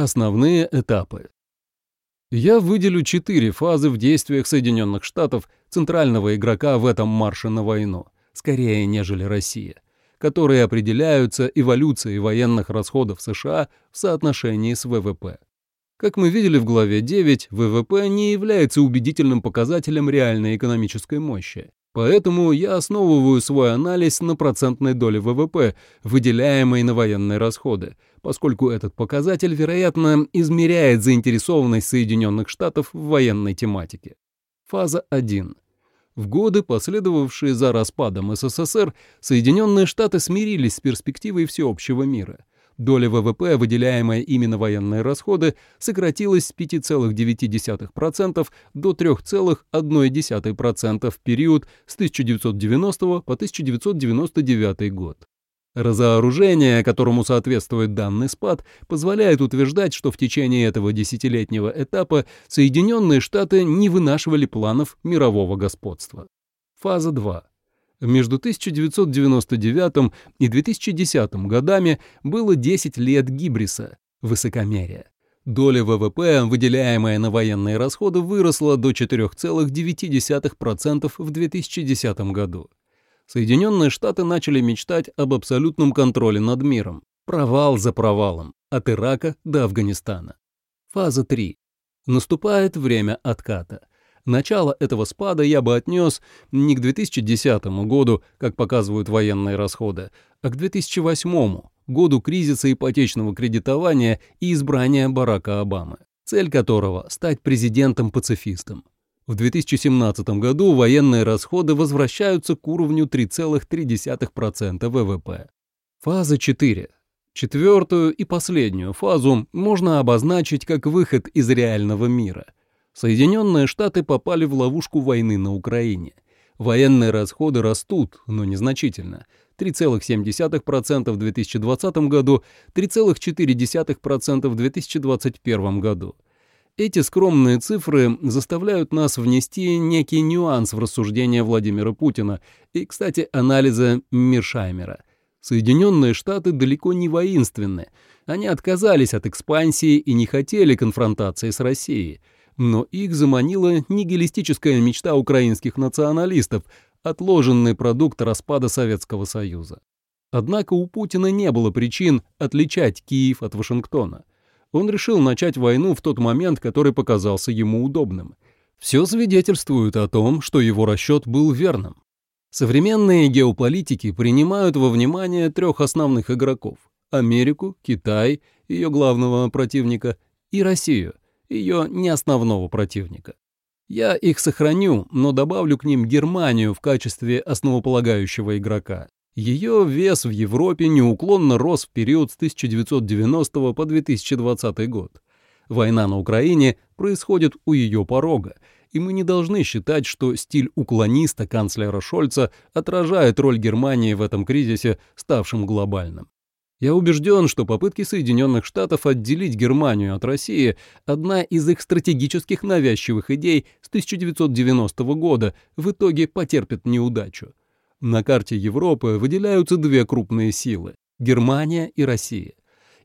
Основные этапы. Я выделю четыре фазы в действиях Соединенных Штатов, центрального игрока в этом марше на войну, скорее нежели Россия, которые определяются эволюцией военных расходов США в соотношении с ВВП. Как мы видели в главе 9, ВВП не является убедительным показателем реальной экономической мощи. Поэтому я основываю свой анализ на процентной доле ВВП, выделяемой на военные расходы, поскольку этот показатель, вероятно, измеряет заинтересованность Соединенных Штатов в военной тематике. Фаза 1. В годы, последовавшие за распадом СССР, Соединенные Штаты смирились с перспективой всеобщего мира – Доля ВВП, выделяемая именно военные расходы, сократилась с 5,9% до 3,1% в период с 1990 по 1999 год. Разоружение, которому соответствует данный спад, позволяет утверждать, что в течение этого десятилетнего этапа Соединенные Штаты не вынашивали планов мирового господства. Фаза 2. Между 1999 и 2010 годами было 10 лет гибриса, высокомерия. Доля ВВП, выделяемая на военные расходы, выросла до 4,9% в 2010 году. Соединенные Штаты начали мечтать об абсолютном контроле над миром. Провал за провалом, от Ирака до Афганистана. Фаза 3. Наступает время отката. Начало этого спада я бы отнес не к 2010 году, как показывают военные расходы, а к 2008 году кризиса ипотечного кредитования и избрания Барака Обамы, цель которого – стать президентом-пацифистом. В 2017 году военные расходы возвращаются к уровню 3,3% ВВП. Фаза 4. Четвертую и последнюю фазу можно обозначить как выход из реального мира – Соединенные Штаты попали в ловушку войны на Украине. Военные расходы растут, но незначительно. 3,7% в 2020 году, 3,4% в 2021 году. Эти скромные цифры заставляют нас внести некий нюанс в рассуждения Владимира Путина и, кстати, анализа Миршаймера. Соединенные Штаты далеко не воинственны. Они отказались от экспансии и не хотели конфронтации с Россией – но их заманила нигилистическая мечта украинских националистов, отложенный продукт распада Советского Союза. Однако у Путина не было причин отличать Киев от Вашингтона. Он решил начать войну в тот момент, который показался ему удобным. Все свидетельствует о том, что его расчет был верным. Современные геополитики принимают во внимание трех основных игроков – Америку, Китай, ее главного противника, и Россию – ее не основного противника. Я их сохраню, но добавлю к ним Германию в качестве основополагающего игрока. Ее вес в Европе неуклонно рос в период с 1990 по 2020 год. Война на Украине происходит у ее порога, и мы не должны считать, что стиль уклониста канцлера Шольца отражает роль Германии в этом кризисе, ставшем глобальным. Я убежден, что попытки Соединенных Штатов отделить Германию от России – одна из их стратегических навязчивых идей с 1990 года в итоге потерпит неудачу. На карте Европы выделяются две крупные силы – Германия и Россия.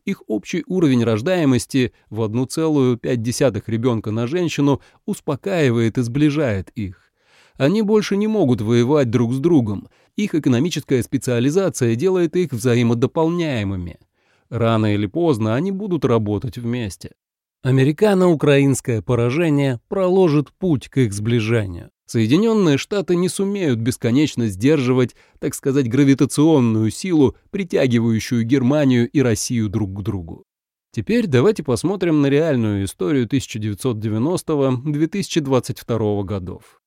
Их общий уровень рождаемости в 1,5 ребенка на женщину успокаивает и сближает их. Они больше не могут воевать друг с другом. Их экономическая специализация делает их взаимодополняемыми. Рано или поздно они будут работать вместе. Американо-украинское поражение проложит путь к их сближению. Соединенные Штаты не сумеют бесконечно сдерживать, так сказать, гравитационную силу, притягивающую Германию и Россию друг к другу. Теперь давайте посмотрим на реальную историю 1990-2022 годов.